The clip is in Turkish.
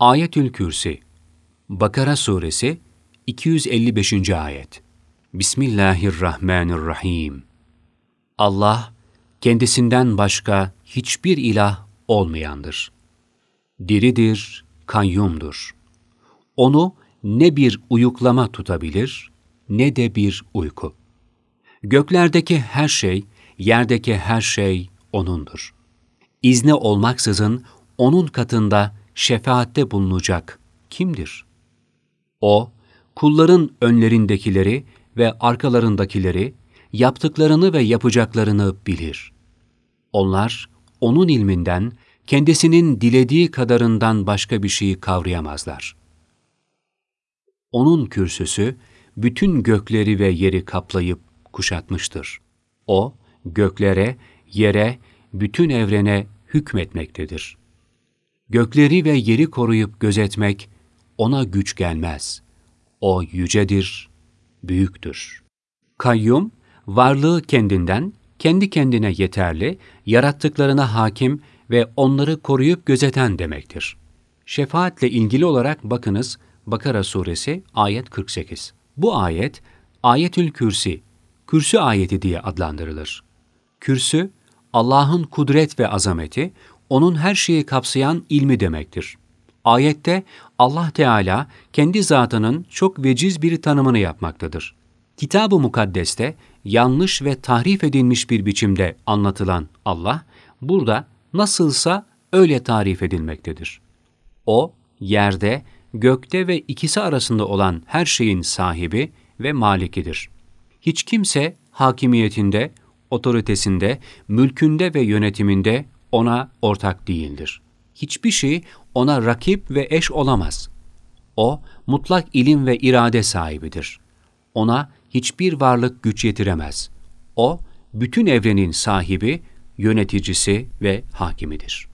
Ayetül Kürsi Bakara Suresi 255. Ayet Bismillahirrahmanirrahim Allah, kendisinden başka hiçbir ilah olmayandır. Diridir, kayyumdur. Onu ne bir uyuklama tutabilir, ne de bir uyku. Göklerdeki her şey, yerdeki her şey O'nundur. İzni olmaksızın O'nun katında şefaatte bulunacak kimdir? O, kulların önlerindekileri ve arkalarındakileri, yaptıklarını ve yapacaklarını bilir. Onlar, O'nun ilminden, kendisinin dilediği kadarından başka bir şeyi kavrayamazlar. O'nun kürsüsü, bütün gökleri ve yeri kaplayıp kuşatmıştır. O, göklere, yere, bütün evrene hükmetmektedir. Gökleri ve yeri koruyup gözetmek ona güç gelmez. O yücedir, büyüktür. Kayyum, varlığı kendinden, kendi kendine yeterli, yarattıklarına hakim ve onları koruyup gözeten demektir. Şefaatle ilgili olarak bakınız Bakara suresi ayet 48. Bu ayet Ayetül Kürsi, Kürsü ayeti diye adlandırılır. Kürsü, Allah'ın kudret ve azameti, onun her şeyi kapsayan ilmi demektir. Ayette Allah Teala kendi zatının çok veciz bir tanımını yapmaktadır. Kitab-ı Mukaddes'te yanlış ve tahrif edilmiş bir biçimde anlatılan Allah, burada nasılsa öyle tarif edilmektedir. O, yerde, gökte ve ikisi arasında olan her şeyin sahibi ve malikidir. Hiç kimse hakimiyetinde, otoritesinde, mülkünde ve yönetiminde ona ortak değildir. Hiçbir şey ona rakip ve eş olamaz. O, mutlak ilim ve irade sahibidir. Ona hiçbir varlık güç yetiremez. O, bütün evrenin sahibi, yöneticisi ve hakimidir.